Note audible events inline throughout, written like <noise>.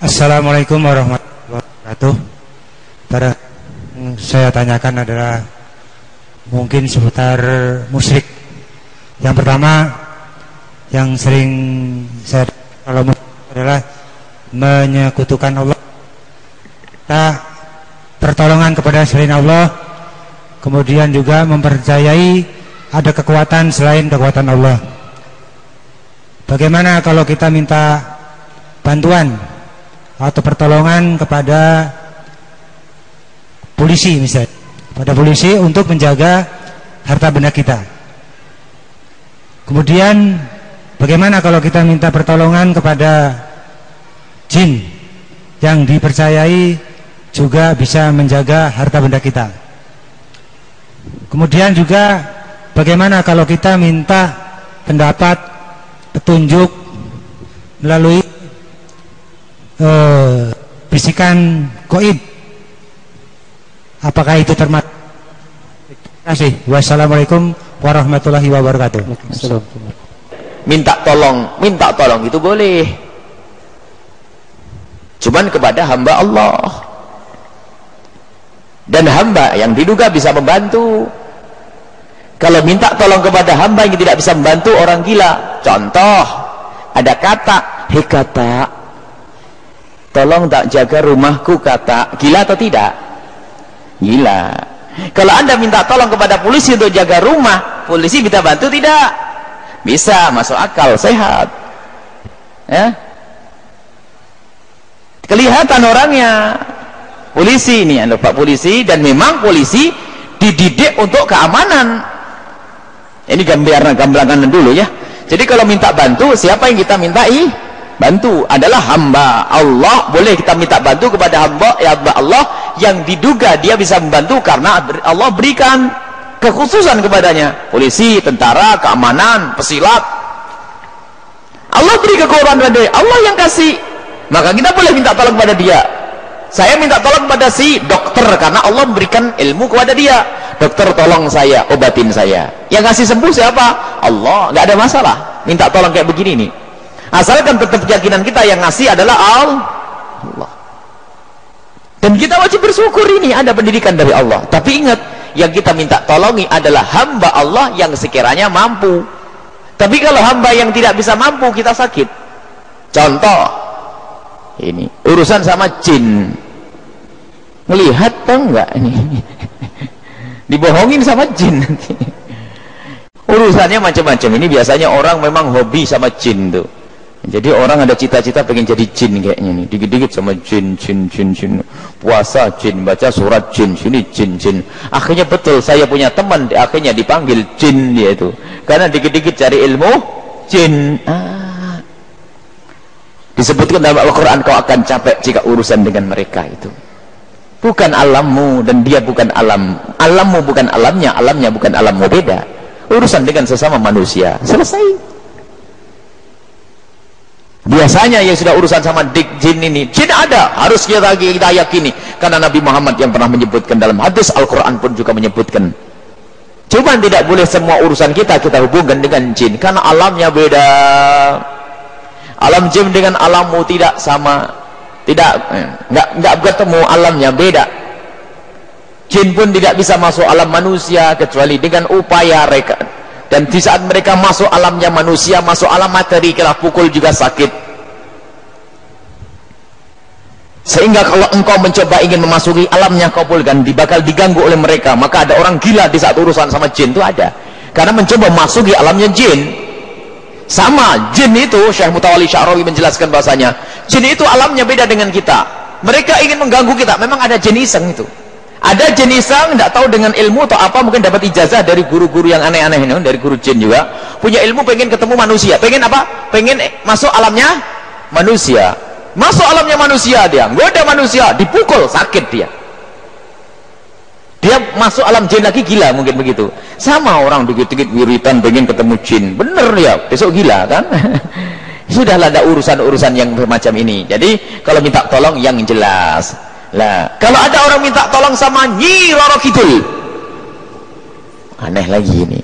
Assalamualaikum warahmatullahi wabarakatuh. Yang saya tanyakan adalah mungkin seputar musyrik. Yang pertama yang sering saya kalau adalah menyekutukan Allah. Kita pertolongan kepada selain Allah, kemudian juga mempercayai ada kekuatan selain kekuatan Allah. Bagaimana kalau kita minta bantuan atau pertolongan kepada polisi misalnya. Pada polisi untuk menjaga harta benda kita. Kemudian bagaimana kalau kita minta pertolongan kepada jin yang dipercayai juga bisa menjaga harta benda kita? Kemudian juga bagaimana kalau kita minta pendapat petunjuk melalui uh, bisikan goib. Apakah itu termasuk? Terima kasih. Wassalamualaikum warahmatullahi wabarakatuh. Minta tolong minta tolong itu boleh. Cuman kepada hamba Allah. Dan hamba yang diduga bisa membantu. Kalau minta tolong kepada hamba yang tidak bisa membantu orang gila. Contoh ada kata hekata tolong tak jaga rumahku kata gila atau tidak? Gila. Kalau anda minta tolong kepada polisi untuk jaga rumah polisi bisa bantu tidak? Bisa masuk akal sehat. Ya? Kelihatan orangnya. Polisi ini anda pak polisi dan memang polisi dididik untuk keamanan. Ini gambaran gambaran dulu ya. Jadi kalau minta bantu siapa yang kita mintai bantu. Adalah hamba Allah. Boleh kita minta bantu kepada hamba ya hamba Allah yang diduga dia bisa membantu karena Allah berikan kekhususan kepadanya. Polisi, tentara, keamanan, pesilat. Allah beri kekuatan kepada dia. Allah yang kasih. Maka kita boleh minta tolong kepada dia. Saya minta tolong kepada si dokter karena Allah memberikan ilmu kepada dia. Dokter tolong saya, obatin saya. Yang kasih sembuh siapa? Allah, nggak ada masalah. Minta tolong kayak begini nih asalkan tetap keyakinan kita yang ngasih adalah Allah. Dan kita wajib bersyukur ini ada pendidikan dari Allah. Tapi ingat yang kita minta tolongi adalah hamba Allah yang sekiranya mampu. Tapi kalau hamba yang tidak bisa mampu kita sakit. Contoh ini urusan sama jin. Melihat tau enggak ini? <laughs> Dibohongin sama jin nanti. Urusannya macam-macam. Ini biasanya orang memang hobi sama jin tuh jadi orang ada cita-cita pengen jadi jin kayaknya nih. Dikit-dikit sama jin, jin, jin, jin. Puasa jin, baca surat jin, sini jin, jin. Akhirnya betul saya punya teman akhirnya dipanggil jin dia itu. Karena dikit-dikit cari ilmu jin. Ah. Disebutkan dalam Al-Qur'an kau akan capek jika urusan dengan mereka itu. Bukan alammu dan dia bukan alam. Alammu bukan alamnya, alamnya bukan alammu beda. Urusan dengan sesama manusia. Selesai biasanya yang sudah urusan sama dik jin ini jin ada. Harus kita, kita yakini. Karena Nabi Muhammad yang pernah menyebutkan dalam hadis Al-Quran pun juga menyebutkan. Cuma tidak boleh semua urusan kita kita hubungkan dengan jin. Karena alamnya beda. Alam jin dengan alammu tidak sama. Tidak eh, nggak nggak bertemu alamnya beda. Jin pun tidak bisa masuk alam manusia kecuali dengan upaya mereka dan di saat mereka masuk alamnya manusia masuk alam materi kira pukul juga sakit. Sehingga kalau engkau mencoba ingin memasuki alamnya kau pulkan bakal diganggu oleh mereka. Maka ada orang gila di saat urusan sama jin itu ada. Karena mencoba masuki alamnya jin. Sama jin itu Syekh Mutawali Sya'rawi menjelaskan bahasanya. Jin itu alamnya beda dengan kita. Mereka ingin mengganggu kita. Memang ada jin iseng itu ada jenis yang tidak tahu dengan ilmu atau apa mungkin dapat ijazah dari guru-guru yang aneh-aneh ini dari guru jin juga. Punya ilmu pengen ketemu manusia. Pengen apa? Pengen masuk alamnya manusia. Masuk alamnya manusia dia. Goda manusia dipukul sakit dia. Dia masuk alam jin lagi gila mungkin begitu. Sama orang dikit-dikit wiritan pengen ketemu jin. Bener ya besok gila kan? <laughs> Sudahlah ada urusan-urusan yang semacam ini. Jadi kalau minta tolong yang jelas lah, kalau ada orang minta tolong sama Nyi Roro Kidul. Aneh lagi ini.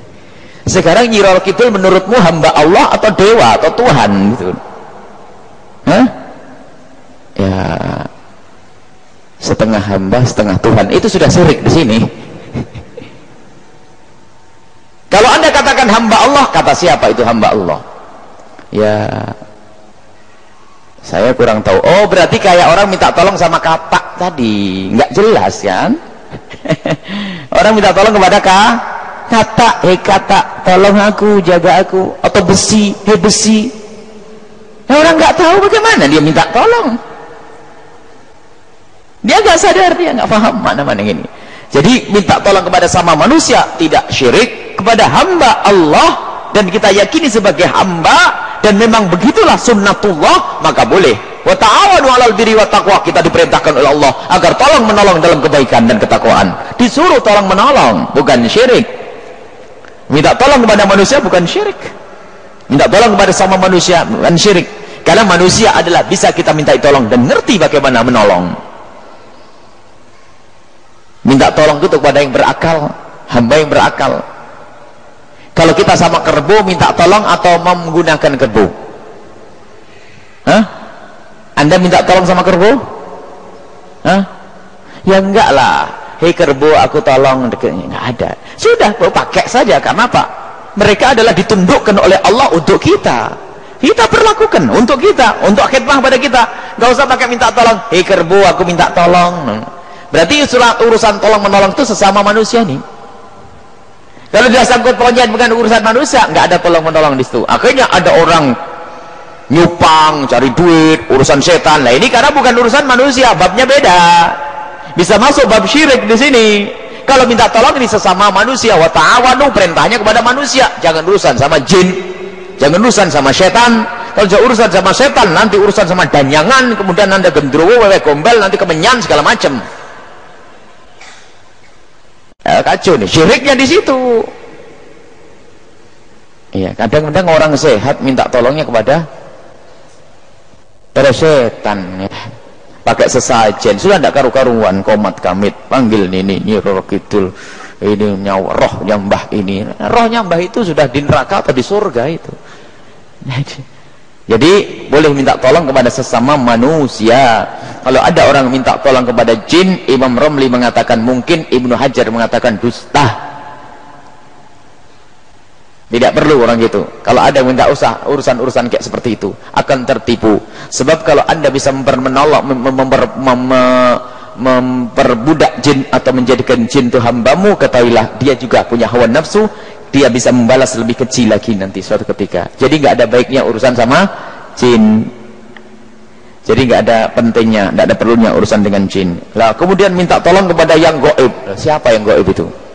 Sekarang Nyi Roro Kidul menurutmu hamba Allah atau dewa atau Tuhan gitu. Hah? Ya, setengah hamba setengah Tuhan itu sudah syirik di sini <laughs> kalau anda katakan hamba Allah kata siapa itu hamba Allah ya saya kurang tahu oh berarti kayak orang minta tolong sama kapak tadi. Nggak jelas kan? <laughs> Orang minta tolong kepada kak kata hei kata tolong aku jaga aku. Atau besi hei besi. Nah, orang nggak tahu bagaimana dia minta tolong. Dia nggak sadar dia nggak paham mana-mana ini. Jadi minta tolong kepada sama manusia tidak syirik kepada hamba Allah dan kita yakini sebagai hamba dan memang begitulah sunnatullah maka boleh wa ta'awanu 'alal birri wa taqwa. Kita diperintahkan oleh Allah agar tolong menolong dalam kebaikan dan ketakwaan. Disuruh tolong menolong bukan syirik. Minta tolong kepada manusia bukan syirik. Minta tolong kepada sama manusia bukan syirik. Karena manusia adalah bisa kita minta tolong dan ngerti bagaimana menolong. Minta tolong itu kepada yang berakal hamba yang berakal. Kalau kita sama kerbau minta tolong atau menggunakan kerbau? Anda minta tolong sama kerbau Hah? ya enggak lah. Hei kerbau aku tolong enggak ada. Sudah pakai saja karena apa mereka adalah ditundukkan oleh Allah untuk kita. Kita perlakukan untuk kita untuk khidmah pada kita. Enggak usah pakai minta tolong. Hei kerbau aku minta tolong. Berarti urusan tolong menolong itu sesama manusia nih. Kalau dia sangkut pautnya bukan urusan manusia nggak ada tolong menolong di situ. Akhirnya ada orang nyupang cari duit urusan setan. Lah ini karena bukan urusan manusia babnya beda. Bisa masuk bab syirik di sini. Kalau minta tolong ini sesama manusia wa ta'awanu perintahnya kepada manusia. Jangan urusan sama jin jangan urusan sama setan. Kalau jangan urusan sama setan nanti urusan sama danyangan kemudian anda gendruwo wewe gombel nanti kemenyan segala macam. Ya, kacau nih syiriknya di situ. Iya kadang-kadang orang sehat minta tolongnya kepada pada setan ya. pakai sesajen sudah tidak karu-karuan komat kamit panggil ini roh kidul ini nyawa roh nyambah ini roh nyambah itu sudah di neraka atau di surga itu jadi boleh minta tolong kepada sesama manusia. Kalau ada orang minta tolong kepada jin, Imam Romli mengatakan mungkin, Ibnu Hajar mengatakan dusta. Tidak perlu orang gitu. Kalau ada minta usah urusan-urusan kayak seperti itu akan tertipu. Sebab kalau anda bisa mempermenolong, memper, mem, memperbudak jin atau menjadikan jin itu hambamu, ketahuilah dia juga punya hawa nafsu dia bisa membalas lebih kecil lagi nanti suatu ketika. Jadi nggak ada baiknya urusan sama jin. Jadi nggak ada pentingnya nggak ada perlunya urusan dengan jin. Lah kemudian minta tolong kepada yang goib. Siapa yang goib itu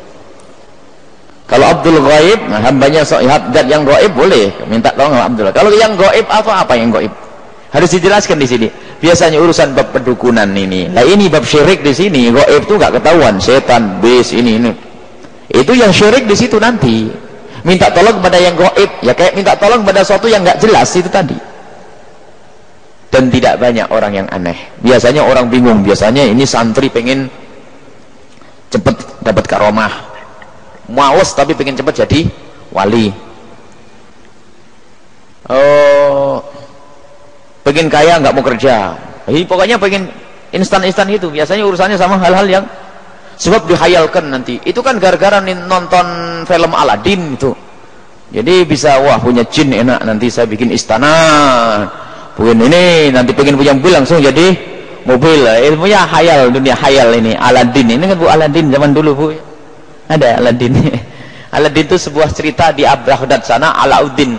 kalau Abdul Ghaib nah hambanya dat yang goib boleh. Minta tolong sama Abdul. Kalau yang goib apa apa yang goib harus dijelaskan di sini. Biasanya urusan bab pedukunan ini. Nah ini bab syirik di sini. Goib itu nggak ketahuan. Setan bis ini ini. Itu yang syirik di situ nanti. Minta tolong kepada yang goib ya kayak minta tolong kepada sesuatu yang nggak jelas itu tadi. Dan tidak banyak orang yang aneh. Biasanya orang bingung. Biasanya ini santri pengen cepet dapat karomah maus tapi pengen cepet jadi wali. Oh pengen kaya nggak mau kerja. Jadi, pokoknya pengen instan-instan itu. Biasanya urusannya sama hal-hal yang sebab dihayalkan nanti. Itu kan gara-gara nonton film Aladin itu. Jadi bisa wah punya jin enak nanti saya bikin istana. Bikin ini nanti pengen punya mobil langsung jadi mobil. Ilmunya hayal dunia hayal ini Aladin ini kan bu Aladin zaman dulu bu ada Aladin. <laughs> Aladin itu sebuah cerita di Baghdad sana Alauddin.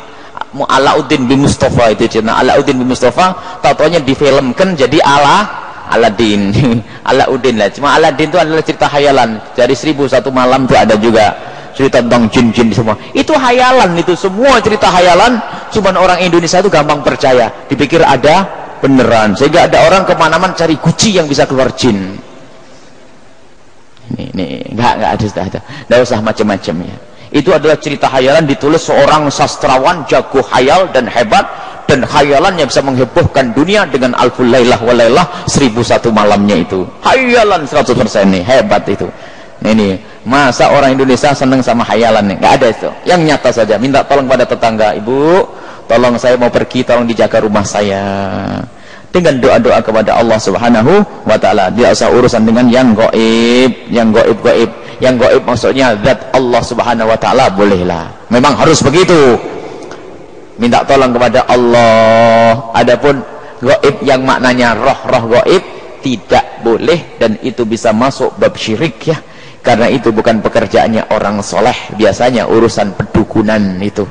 Alauddin bin Mustafa itu cerita. Alauddin bin Mustafa tau-taunya difilmkan jadi Allah Aladin. <laughs> Alauddin lah. Cuma Aladin itu adalah cerita hayalan. Dari seribu satu malam itu ada juga cerita tentang jin-jin semua. Itu hayalan itu semua cerita hayalan. Cuma orang Indonesia itu gampang percaya. Dipikir ada beneran. Sehingga ada orang ke mana-mana cari guci yang bisa keluar jin ini enggak, enggak ada, sudah ada. Enggak usah macam-macam ya. Itu adalah cerita hayalan ditulis seorang sastrawan jago hayal dan hebat dan khayalannya bisa menghebohkan dunia dengan alful lailah walailah seribu satu malamnya itu. Hayalan 100% nih hebat itu. Ini masa orang Indonesia seneng sama hayalan nih? Nggak ada itu. Yang nyata saja minta tolong pada tetangga ibu tolong saya mau pergi tolong dijaga rumah saya dengan doa-doa kepada Allah Subhanahu wa taala. Dia usah urusan dengan yang gaib, yang gaib-gaib. Yang gaib maksudnya zat Allah Subhanahu wa taala bolehlah. Memang harus begitu. Minta tolong kepada Allah. Adapun gaib yang maknanya roh-roh gaib tidak boleh dan itu bisa masuk bab syirik ya. Karena itu bukan pekerjaannya orang soleh biasanya urusan pedukunan itu